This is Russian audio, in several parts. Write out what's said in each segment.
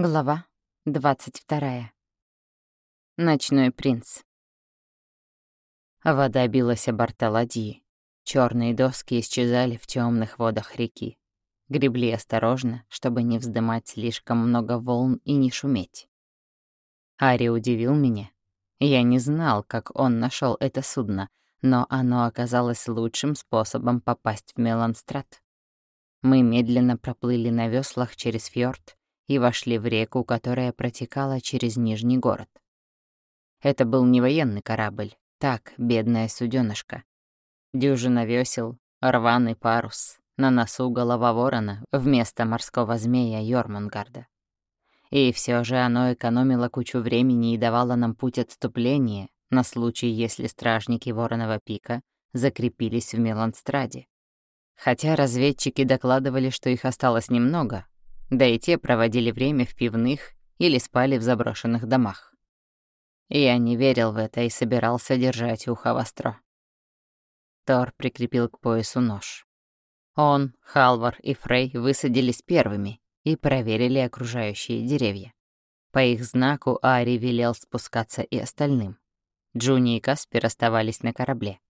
Глава 22. Ночной принц. Вода билась о борта ладьи. Черные доски исчезали в темных водах реки. Гребли осторожно, чтобы не вздымать слишком много волн и не шуметь. Ари удивил меня. Я не знал, как он нашел это судно, но оно оказалось лучшим способом попасть в Меланстрат. Мы медленно проплыли на веслах через фьорд, и вошли в реку, которая протекала через Нижний город. Это был не военный корабль, так, бедная суденышка. Дюжина весел, рваный парус, на носу голова ворона вместо морского змея Йормунгарда. И все же оно экономило кучу времени и давало нам путь отступления на случай, если стражники Воронова пика закрепились в Меланстраде. Хотя разведчики докладывали, что их осталось немного, да и те проводили время в пивных или спали в заброшенных домах. Я не верил в это и собирался держать ухо востро. Тор прикрепил к поясу нож. Он, Халвар и Фрей высадились первыми и проверили окружающие деревья. По их знаку Ари велел спускаться и остальным. Джуни и Каспер оставались на корабле.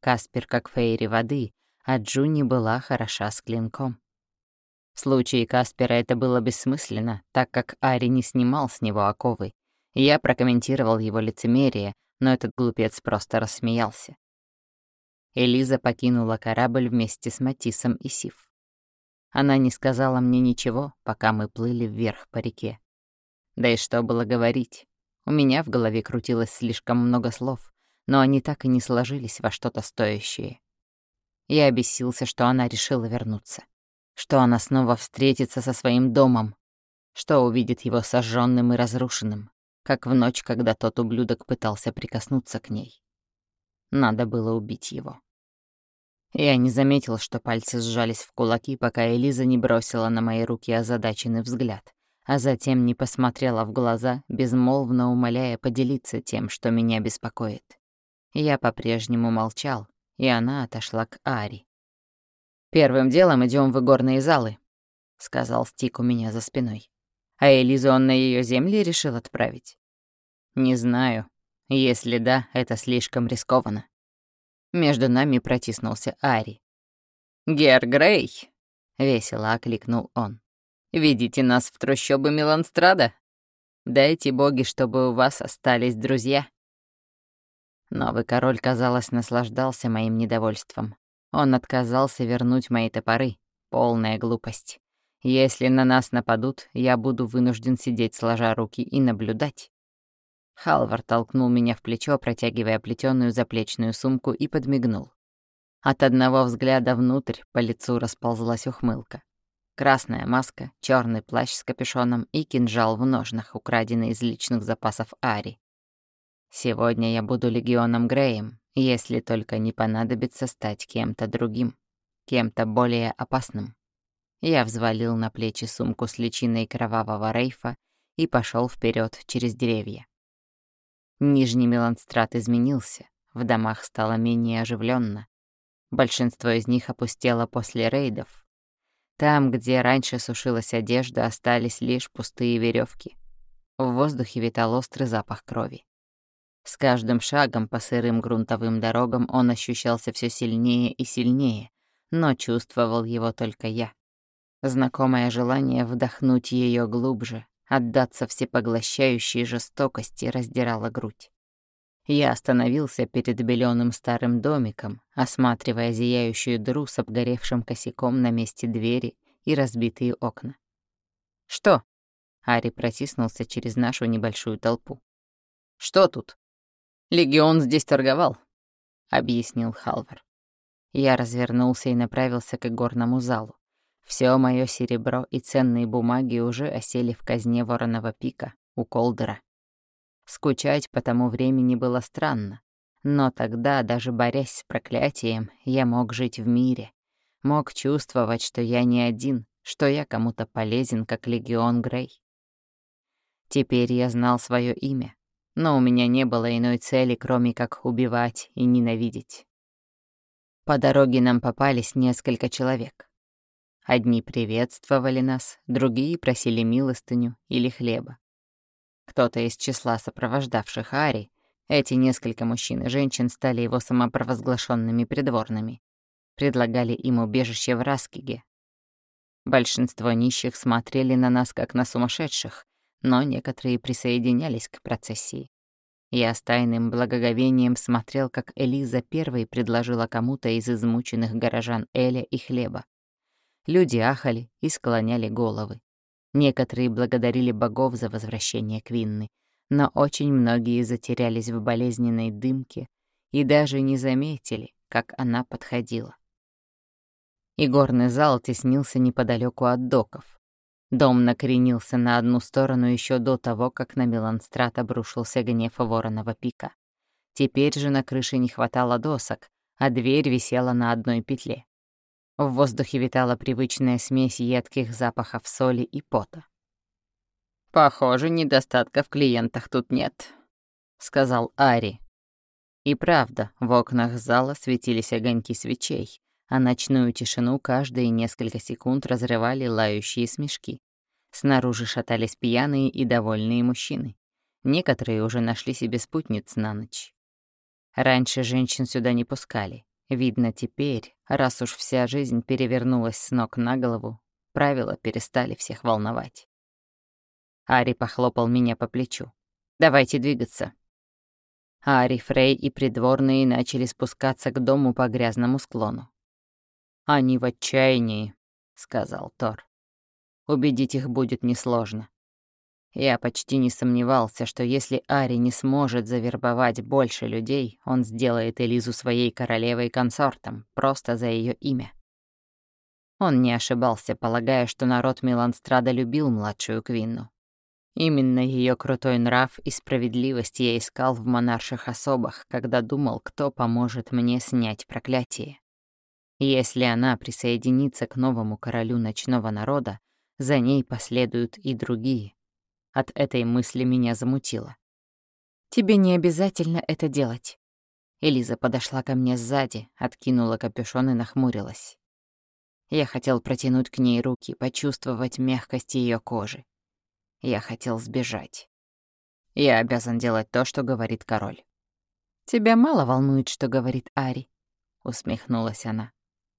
Каспер как фейри воды, а Джуни была хороша с клинком. В случае Каспера это было бессмысленно, так как Ари не снимал с него оковы. Я прокомментировал его лицемерие, но этот глупец просто рассмеялся. Элиза покинула корабль вместе с Матисом и Сив. Она не сказала мне ничего, пока мы плыли вверх по реке. Да и что было говорить? У меня в голове крутилось слишком много слов, но они так и не сложились во что-то стоящее. Я обесился, что она решила вернуться что она снова встретится со своим домом, что увидит его сожженным и разрушенным, как в ночь, когда тот ублюдок пытался прикоснуться к ней. Надо было убить его. Я не заметил, что пальцы сжались в кулаки, пока Элиза не бросила на мои руки озадаченный взгляд, а затем не посмотрела в глаза, безмолвно умоляя поделиться тем, что меня беспокоит. Я по-прежнему молчал, и она отошла к Ари. «Первым делом идем в игорные залы», — сказал Стик у меня за спиной. «А Элизу он на ее земли решил отправить?» «Не знаю. Если да, это слишком рискованно». Между нами протиснулся Ари. «Гер Грей!» — весело окликнул он. «Видите нас в трущобы Миланстрада? Дайте боги, чтобы у вас остались друзья». Новый король, казалось, наслаждался моим недовольством. Он отказался вернуть мои топоры. Полная глупость. Если на нас нападут, я буду вынужден сидеть сложа руки и наблюдать. Халвар толкнул меня в плечо, протягивая плетёную заплечную сумку и подмигнул. От одного взгляда внутрь по лицу расползлась ухмылка. Красная маска, черный плащ с капюшоном и кинжал в ножнах, украденный из личных запасов Ари. Сегодня я буду легионом Греем, если только не понадобится стать кем-то другим, кем-то более опасным. Я взвалил на плечи сумку с личиной кровавого рейфа и пошел вперед через деревья. Нижний Меланстрат изменился, в домах стало менее оживленно. Большинство из них опустело после рейдов. Там, где раньше сушилась одежда, остались лишь пустые веревки. В воздухе витал острый запах крови. С каждым шагом по сырым грунтовым дорогам он ощущался все сильнее и сильнее, но чувствовал его только я. Знакомое желание вдохнуть ее глубже, отдаться всепоглощающей жестокости раздирало грудь. Я остановился перед беленым старым домиком, осматривая зияющую дыру с обгоревшим косяком на месте двери и разбитые окна. «Что?» — Ари протиснулся через нашу небольшую толпу. «Что тут?» «Легион здесь торговал», — объяснил Халвар. Я развернулся и направился к горному залу. Все мое серебро и ценные бумаги уже осели в казне вороного пика у Колдера. Скучать по тому времени было странно, но тогда, даже борясь с проклятием, я мог жить в мире, мог чувствовать, что я не один, что я кому-то полезен, как Легион Грей. Теперь я знал свое имя, но у меня не было иной цели, кроме как убивать и ненавидеть. По дороге нам попались несколько человек. Одни приветствовали нас, другие просили милостыню или хлеба. Кто-то из числа сопровождавших Ари, эти несколько мужчин и женщин стали его самопровозглашенными придворными, предлагали им убежище в Раскиге. Большинство нищих смотрели на нас как на сумасшедших, но некоторые присоединялись к процессии. Я с тайным благоговением смотрел, как Элиза первой предложила кому-то из измученных горожан Эля и хлеба. Люди ахали и склоняли головы. Некоторые благодарили богов за возвращение Квинны, но очень многие затерялись в болезненной дымке и даже не заметили, как она подходила. Игорный зал теснился неподалеку от доков. Дом накренился на одну сторону еще до того, как на Меланстрат обрушился гнев вороного пика. Теперь же на крыше не хватало досок, а дверь висела на одной петле. В воздухе витала привычная смесь едких запахов соли и пота. «Похоже, недостатка в клиентах тут нет», — сказал Ари. И правда, в окнах зала светились огоньки свечей, а ночную тишину каждые несколько секунд разрывали лающие смешки. Снаружи шатались пьяные и довольные мужчины. Некоторые уже нашли себе спутниц на ночь. Раньше женщин сюда не пускали. Видно, теперь, раз уж вся жизнь перевернулась с ног на голову, правила перестали всех волновать. Ари похлопал меня по плечу. «Давайте двигаться». Ари, Фрей и придворные начали спускаться к дому по грязному склону. «Они в отчаянии», — сказал Тор. «Убедить их будет несложно. Я почти не сомневался, что если Ари не сможет завербовать больше людей, он сделает Элизу своей королевой консортом, просто за ее имя. Он не ошибался, полагая, что народ Миланстрада любил младшую Квинну. Именно ее крутой нрав и справедливость я искал в монарших особах, когда думал, кто поможет мне снять проклятие. Если она присоединится к новому королю ночного народа, за ней последуют и другие. От этой мысли меня замутило. «Тебе не обязательно это делать». Элиза подошла ко мне сзади, откинула капюшон и нахмурилась. Я хотел протянуть к ней руки, почувствовать мягкость ее кожи. Я хотел сбежать. Я обязан делать то, что говорит король. «Тебя мало волнует, что говорит Ари», — усмехнулась она.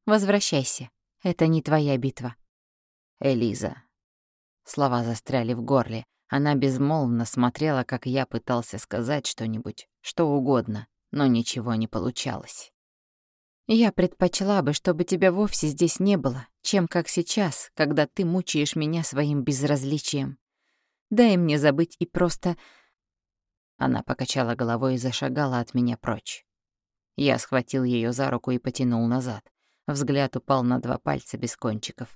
Возвращайся. Это не твоя битва. Элиза. Слова застряли в горле. Она безмолвно смотрела, как я пытался сказать что-нибудь, что угодно, но ничего не получалось. Я предпочла бы, чтобы тебя вовсе здесь не было, чем как сейчас, когда ты мучаешь меня своим безразличием. Дай мне забыть и просто... Она покачала головой и зашагала от меня прочь. Я схватил ее за руку и потянул назад. Взгляд упал на два пальца без кончиков.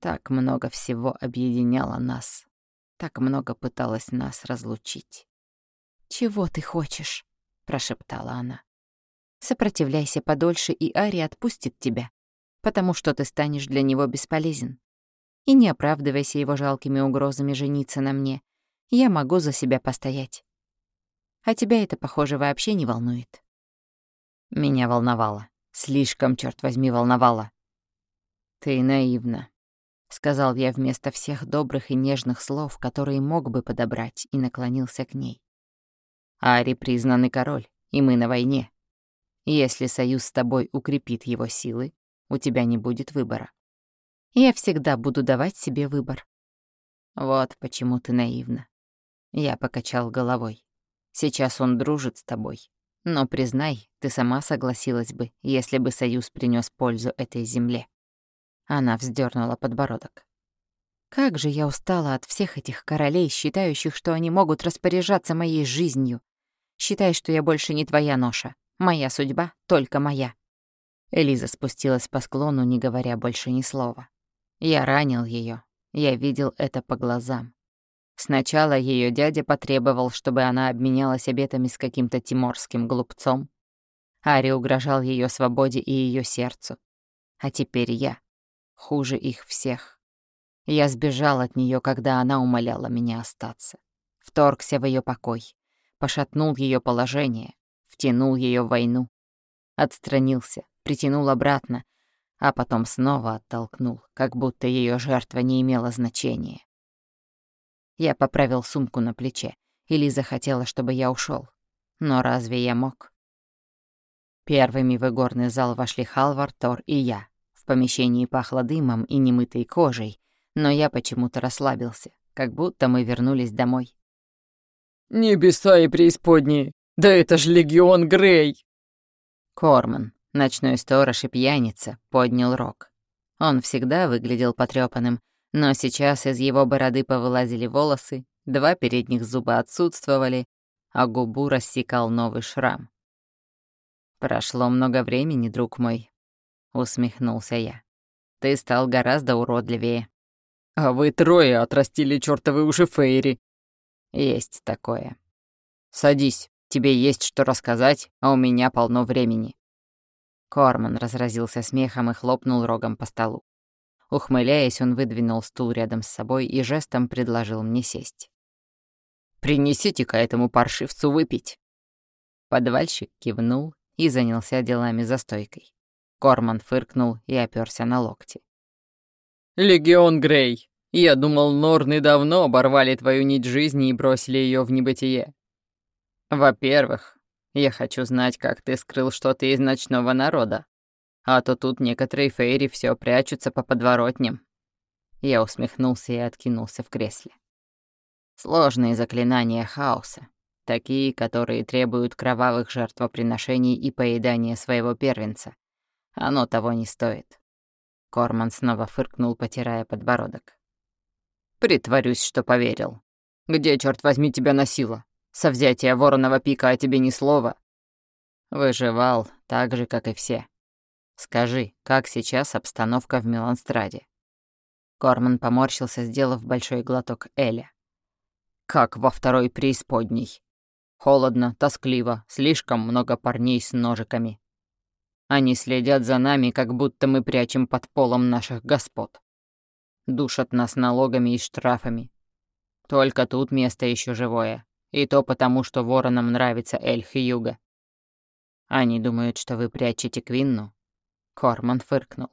Так много всего объединяло нас. Так много пыталось нас разлучить. «Чего ты хочешь?» — прошептала она. «Сопротивляйся подольше, и Ари отпустит тебя, потому что ты станешь для него бесполезен. И не оправдывайся его жалкими угрозами жениться на мне. Я могу за себя постоять. А тебя это, похоже, вообще не волнует». Меня волновало. Слишком, черт возьми, волновало. «Ты наивна», — сказал я вместо всех добрых и нежных слов, которые мог бы подобрать, и наклонился к ней. «Ари признанный король, и мы на войне. Если союз с тобой укрепит его силы, у тебя не будет выбора. Я всегда буду давать себе выбор». «Вот почему ты наивна». Я покачал головой. «Сейчас он дружит с тобой, но, признай, ты сама согласилась бы, если бы союз принес пользу этой земле. Она вздернула подбородок. Как же я устала от всех этих королей, считающих, что они могут распоряжаться моей жизнью. Считай, что я больше не твоя ноша. Моя судьба только моя. Элиза спустилась по склону, не говоря больше ни слова. Я ранил ее. Я видел это по глазам. Сначала ее дядя потребовал, чтобы она обменялась обетами с каким-то тиморским глупцом. Ари угрожал ее свободе и ее сердцу. А теперь я. Хуже их всех. Я сбежал от нее, когда она умоляла меня остаться. Вторгся в ее покой. Пошатнул ее положение. Втянул ее в войну. Отстранился, притянул обратно. а потом снова оттолкнул, как будто ее жертва не имела значения. Я поправил сумку на плече, и Лиза хотела, чтобы я ушел. Но разве я мог? Первыми в игорный зал вошли Халвар, Тор и я. В помещении пахло дымом и немытой кожей, но я почему-то расслабился, как будто мы вернулись домой. «Небеса и преисподние! Да это ж Легион Грей!» Корман, ночной сторож и пьяница, поднял рог. Он всегда выглядел потрёпанным, но сейчас из его бороды повылазили волосы, два передних зуба отсутствовали, а губу рассекал новый шрам. «Прошло много времени, друг мой», — усмехнулся я. «Ты стал гораздо уродливее». «А вы трое отрастили чёртовы уши Фейри». «Есть такое. Садись, тебе есть что рассказать, а у меня полно времени». Корман разразился смехом и хлопнул рогом по столу. Ухмыляясь, он выдвинул стул рядом с собой и жестом предложил мне сесть. «Принесите-ка этому паршивцу выпить». Подвальщик кивнул и занялся делами за стойкой. Корман фыркнул и оперся на локти. «Легион Грей, я думал, Норны давно оборвали твою нить жизни и бросили ее в небытие. Во-первых, я хочу знать, как ты скрыл что-то из ночного народа. А то тут некоторые фейри все прячутся по подворотням. Я усмехнулся и откинулся в кресле. Сложные заклинания хаоса. Такие, которые требуют кровавых жертвоприношений и поедания своего первенца. Оно того не стоит. Корман снова фыркнул, потирая подбородок. «Притворюсь, что поверил. Где, черт возьми, тебя носило? Со взятия вороного пика о тебе ни слова». Выживал так же, как и все. Скажи, как сейчас обстановка в Миланстраде?» Корман поморщился, сделав большой глоток Эля. «Как во второй преисподней. Холодно, тоскливо, слишком много парней с ножиками. Они следят за нами, как будто мы прячем под полом наших господ. Душат нас налогами и штрафами. Только тут место еще живое. И то потому, что воронам нравится Эльх и Юга. Они думают, что вы прячете Квинну, Корман фыркнул.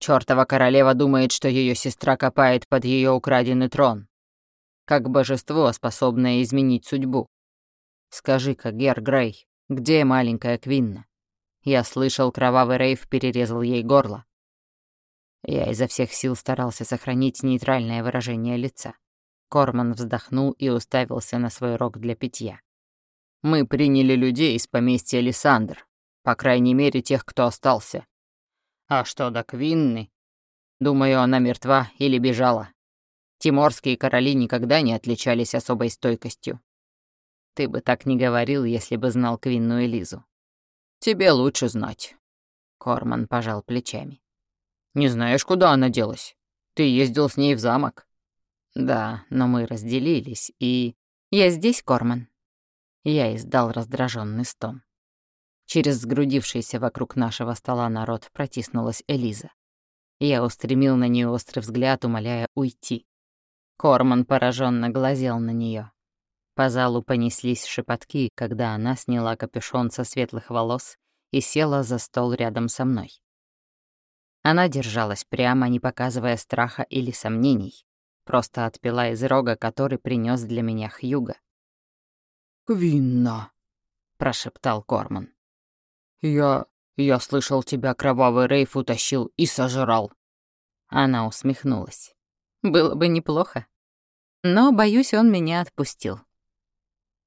Чёртова королева думает, что ее сестра копает под ее украденный трон. Как божество, способное изменить судьбу. Скажи-ка, Гер Грей, где маленькая Квинна? Я слышал, кровавый рейв перерезал ей горло. Я изо всех сил старался сохранить нейтральное выражение лица. Корман вздохнул и уставился на свой рог для питья. «Мы приняли людей из поместья Лиссандр, по крайней мере, тех, кто остался. А что до Квинны? Думаю, она мертва или бежала. Тиморские короли никогда не отличались особой стойкостью. Ты бы так не говорил, если бы знал Квинну и Лизу. Тебе лучше знать. Корман пожал плечами. Не знаешь, куда она делась? Ты ездил с ней в замок? Да, но мы разделились, и... Я здесь, Корман. Я издал раздраженный стон. Через сгрудившийся вокруг нашего стола народ протиснулась Элиза. Я устремил на нее острый взгляд, умоляя уйти. Корман пораженно глазел на нее. По залу понеслись шепотки, когда она сняла капюшон со светлых волос и села за стол рядом со мной. Она держалась прямо, не показывая страха или сомнений, просто отпила из рога, который принес для меня Хьюга. «Квинна», — прошептал Корман. «Я... я слышал, тебя кровавый Рейф утащил и сожрал». Она усмехнулась. «Было бы неплохо. Но, боюсь, он меня отпустил».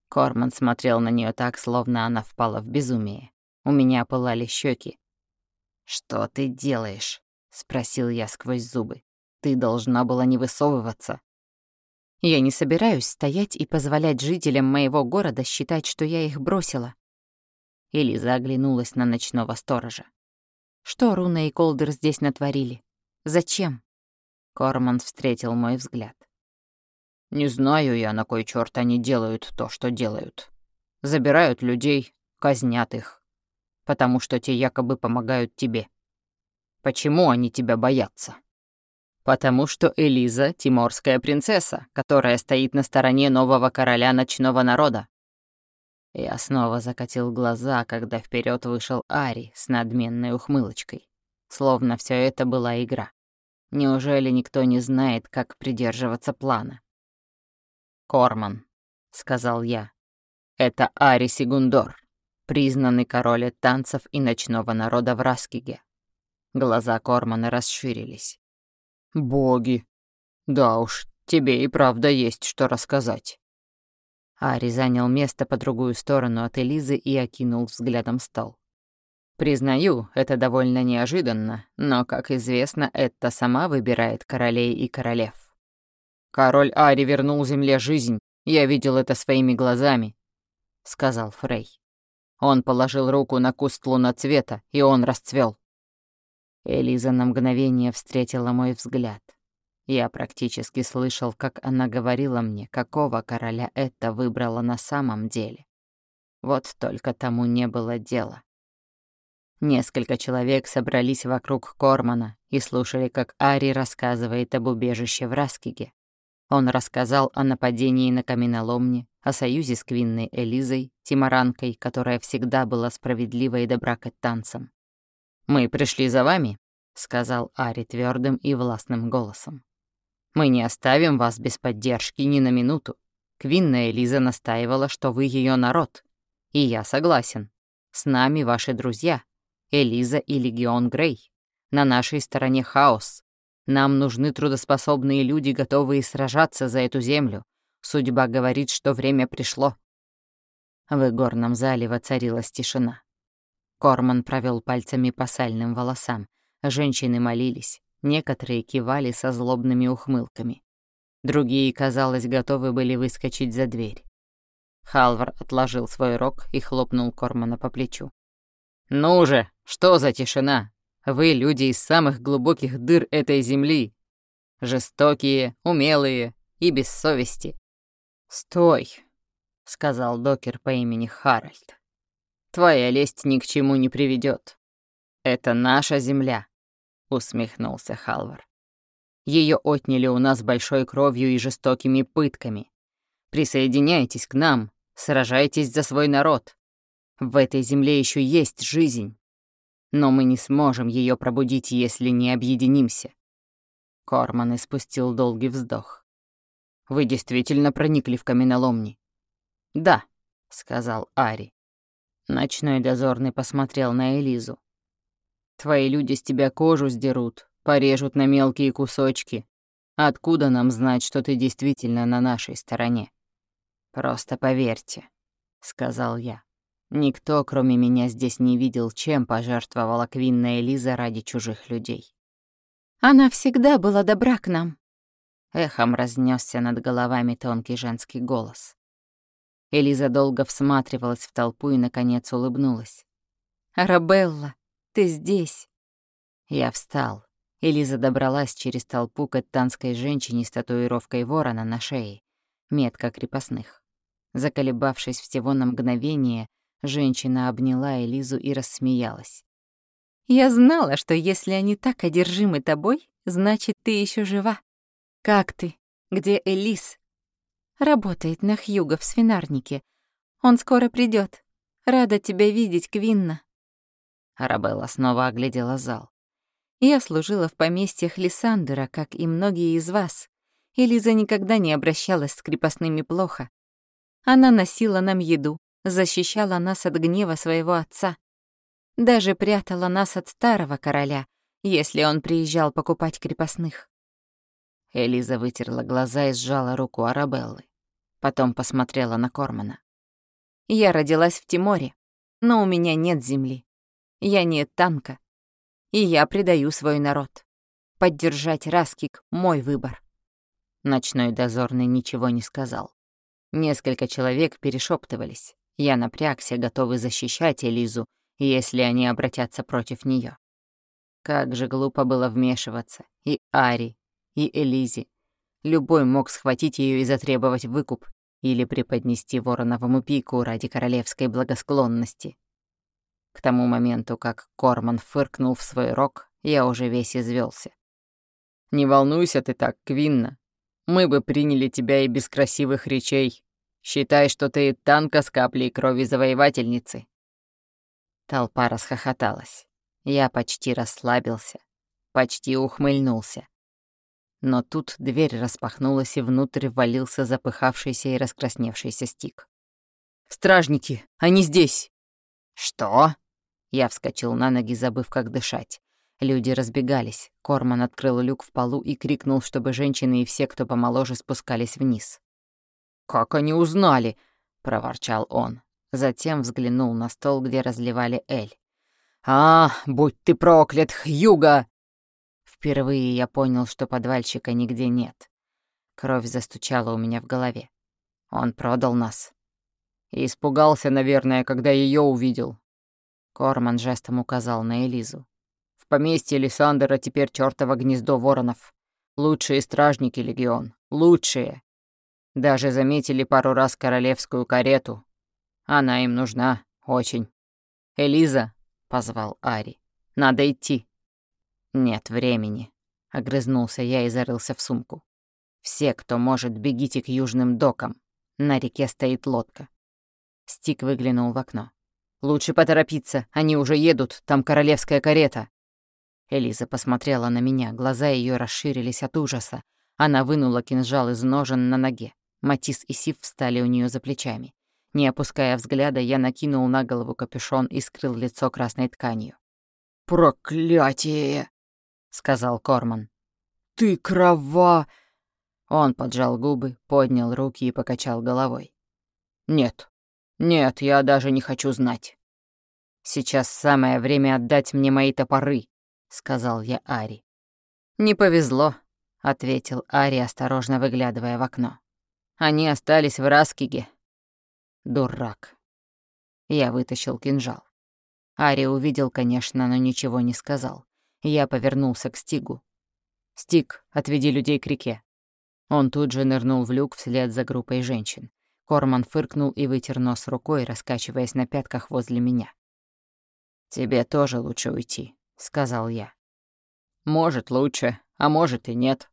Корман смотрел на нее так, словно она впала в безумие. У меня пылали щеки. «Что ты делаешь?» — спросил я сквозь зубы. «Ты должна была не высовываться». «Я не собираюсь стоять и позволять жителям моего города считать, что я их бросила. Элиза оглянулась на ночного сторожа. «Что Руна и Колдер здесь натворили? Зачем?» Корман встретил мой взгляд. «Не знаю я, на кой черт они делают то, что делают. Забирают людей, казнят их. Потому что те якобы помогают тебе. Почему они тебя боятся?» «Потому что Элиза — тиморская принцесса, которая стоит на стороне нового короля ночного народа. Я снова закатил глаза, когда вперед вышел Ари с надменной ухмылочкой. словно все это была игра. Неужели никто не знает, как придерживаться плана? «Корман», — сказал я, — «это Ари Сигундор, признанный король танцев и ночного народа в Раскиге». Глаза Кормана расширились. «Боги! Да уж, тебе и правда есть что рассказать». Ари занял место по другую сторону от Элизы и окинул взглядом стол. Признаю, это довольно неожиданно, но, как известно, это сама выбирает королей и королев. Король Ари вернул земле жизнь, я видел это своими глазами, — сказал Фрей. Он положил руку на куст луноцвета, и он расцвел. Элиза на мгновение встретила мой взгляд. Я практически слышал, как она говорила мне, какого короля это выбрала на самом деле. Вот только тому не было дела. Несколько человек собрались вокруг Кормана и слушали, как Ари рассказывает об убежище в Раскиге. Он рассказал о нападении на каменоломне, о союзе с Квинной Элизой, Тимаранкой, которая всегда была справедлива и добра к танцам. «Мы пришли за вами», — сказал Ари твердым и властным голосом. «Мы не оставим вас без поддержки ни на минуту. Квинна Элиза настаивала, что вы ее народ. И я согласен. С нами ваши друзья, Элиза и Легион Грей. На нашей стороне хаос. Нам нужны трудоспособные люди, готовые сражаться за эту землю. Судьба говорит, что время пришло. В игорном зале воцарилась тишина. Корман провел пальцами по сальным волосам. Женщины молились. Некоторые кивали со злобными ухмылками. Другие, казалось, готовы были выскочить за дверь. Халвар отложил свой рог и хлопнул Кормана по плечу. «Ну же, что за тишина? Вы люди из самых глубоких дыр этой земли. Жестокие, умелые и без совести». «Стой», — сказал докер по имени Харальд. «Твоя лесть ни к чему не приведет. Это наша земля», — усмехнулся Халвар. Ее отняли у нас большой кровью и жестокими пытками. Присоединяйтесь к нам, сражайтесь за свой народ. В этой земле еще есть жизнь. Но мы не сможем ее пробудить, если не объединимся. Корман испустил долгий вздох. Вы действительно проникли в каменоломни? Да, сказал Ари. Ночной дозорный посмотрел на Элизу. Твои люди с тебя кожу сдерут, порежут на мелкие кусочки. Откуда нам знать, что ты действительно на нашей стороне? Просто поверьте, сказал я. Никто, кроме меня, здесь не видел, чем пожертвовала Квинна Элиза ради чужих людей. Она всегда была добра к нам. Эхом разнесся над головами тонкий женский голос. Элиза долго всматривалась в толпу и, наконец, улыбнулась. «Арабелла, ты здесь!» Я встал. Элиза добралась через толпу к эттанской женщине с татуировкой ворона на шее, метка крепостных. Заколебавшись всего на мгновение, Женщина обняла Элизу и рассмеялась. «Я знала, что если они так одержимы тобой, значит, ты еще жива. Как ты? Где Элис?» «Работает на Хьюго в свинарнике. Он скоро придет. Рада тебя видеть, Квинна». Арабелла снова оглядела зал. «Я служила в поместьях Лиссандера, как и многие из вас. Элиза никогда не обращалась с крепостными плохо. Она носила нам еду, защищала нас от гнева своего отца. Даже прятала нас от старого короля, если он приезжал покупать крепостных. Элиза вытерла глаза и сжала руку Арабеллы. Потом посмотрела на Кормана. «Я родилась в Тиморе, но у меня нет земли. Я не танка. И я предаю свой народ. Поддержать Раскик — мой выбор». Ночной дозорный ничего не сказал. Несколько человек перешептывались. Я напрягся, готовый защищать Элизу, если они обратятся против нее. Как же глупо было вмешиваться. И Ари, и Элизе. Любой мог схватить ее и затребовать выкуп или преподнести вороновому пику ради королевской благосклонности. К тому моменту, как Корман фыркнул в свой рог, я уже весь извелся. «Не волнуйся ты так, Квинна. Мы бы приняли тебя и без красивых речей, Считай, что ты танка с каплей крови завоевательницы». Толпа расхохоталась. Я почти расслабился, почти ухмыльнулся. Но тут дверь распахнулась, и внутрь ввалился запыхавшийся и раскрасневшийся стик. «Стражники! Они здесь!» «Что?» Я вскочил на ноги, забыв, как дышать. Люди разбегались. Корман открыл люк в полу и крикнул, чтобы женщины и все, кто помоложе, спускались вниз. «Как они узнали?» — проворчал он. Затем взглянул на стол, где разливали эль. «А, будь ты проклят, Хьюга!» Впервые я понял, что подвальщика нигде нет. Кровь застучала у меня в голове. Он продал нас. И испугался, наверное, когда ее увидел. Корман жестом указал на Элизу. В поместье Лиссандера теперь чёртово гнездо воронов. Лучшие стражники, Легион. Лучшие. Даже заметили пару раз королевскую карету. Она им нужна. Очень. «Элиза», — позвал Ари, — «надо идти». «Нет времени», — огрызнулся я и зарылся в сумку. «Все, кто может, бегите к южным докам. На реке стоит лодка». Стик выглянул в окно. «Лучше поторопиться, они уже едут, там королевская карета». Элиза посмотрела на меня, глаза ее расширились от ужаса. Она вынула кинжал из ножен на ноге. Матис и Сив встали у нее за плечами. Не опуская взгляда, я накинул на голову капюшон и скрыл лицо красной тканью. «Проклятие!» — сказал Корман. «Ты крова...» Он поджал губы, поднял руки и покачал головой. «Нет, нет, я даже не хочу знать. Сейчас самое время отдать мне мои топоры», — сказал я Ари. «Не повезло», — ответил Ари, осторожно выглядывая в окно. «Они остались в Раскиге». «Дурак». Я вытащил кинжал. Ари увидел, конечно, но ничего не сказал. Я повернулся к Стигу. «Стиг, отведи людей к реке». Он тут же нырнул в люк вслед за группой женщин. Корман фыркнул и вытер нос рукой, раскачиваясь на пятках возле меня. «Тебе тоже лучше уйти», — сказал я. «Может, лучше, а может и нет.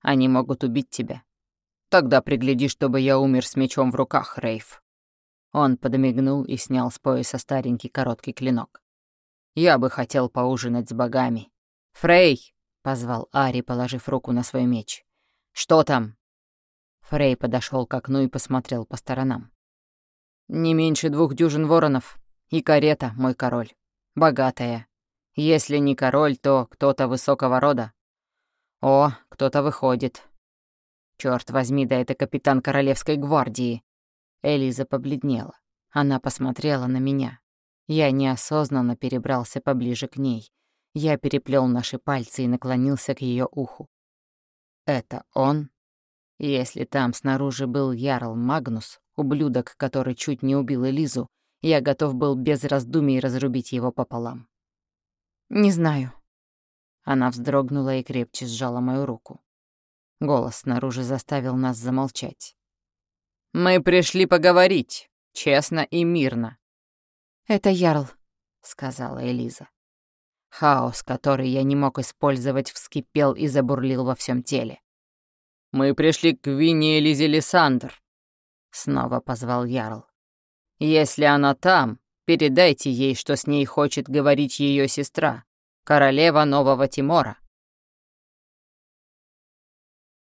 Они могут убить тебя». «Тогда пригляди, чтобы я умер с мечом в руках, Рейф». Он подмигнул и снял с пояса старенький короткий клинок. «Я бы хотел поужинать с богами». «Фрей!» — позвал Ари, положив руку на свой меч. «Что там?» Фрей подошел к окну и посмотрел по сторонам. «Не меньше двух дюжин воронов. И карета, мой король. Богатая. Если не король, то кто-то высокого рода. О, кто-то выходит. Черт возьми, да это капитан Королевской гвардии. Элиза побледнела. Она посмотрела на меня. Я неосознанно перебрался поближе к ней. Я переплел наши пальцы и наклонился к ее уху. «Это он?» Если там снаружи был Ярл Магнус, ублюдок, который чуть не убил Элизу, я готов был без раздумий разрубить его пополам. «Не знаю». Она вздрогнула и крепче сжала мою руку. Голос снаружи заставил нас замолчать. «Мы пришли поговорить, честно и мирно». «Это Ярл», — сказала Элиза. Хаос, который я не мог использовать, вскипел и забурлил во всем теле. «Мы пришли к Винни Элизе Лиссандр», — снова позвал Ярл. «Если она там, передайте ей, что с ней хочет говорить ее сестра, королева Нового Тимора.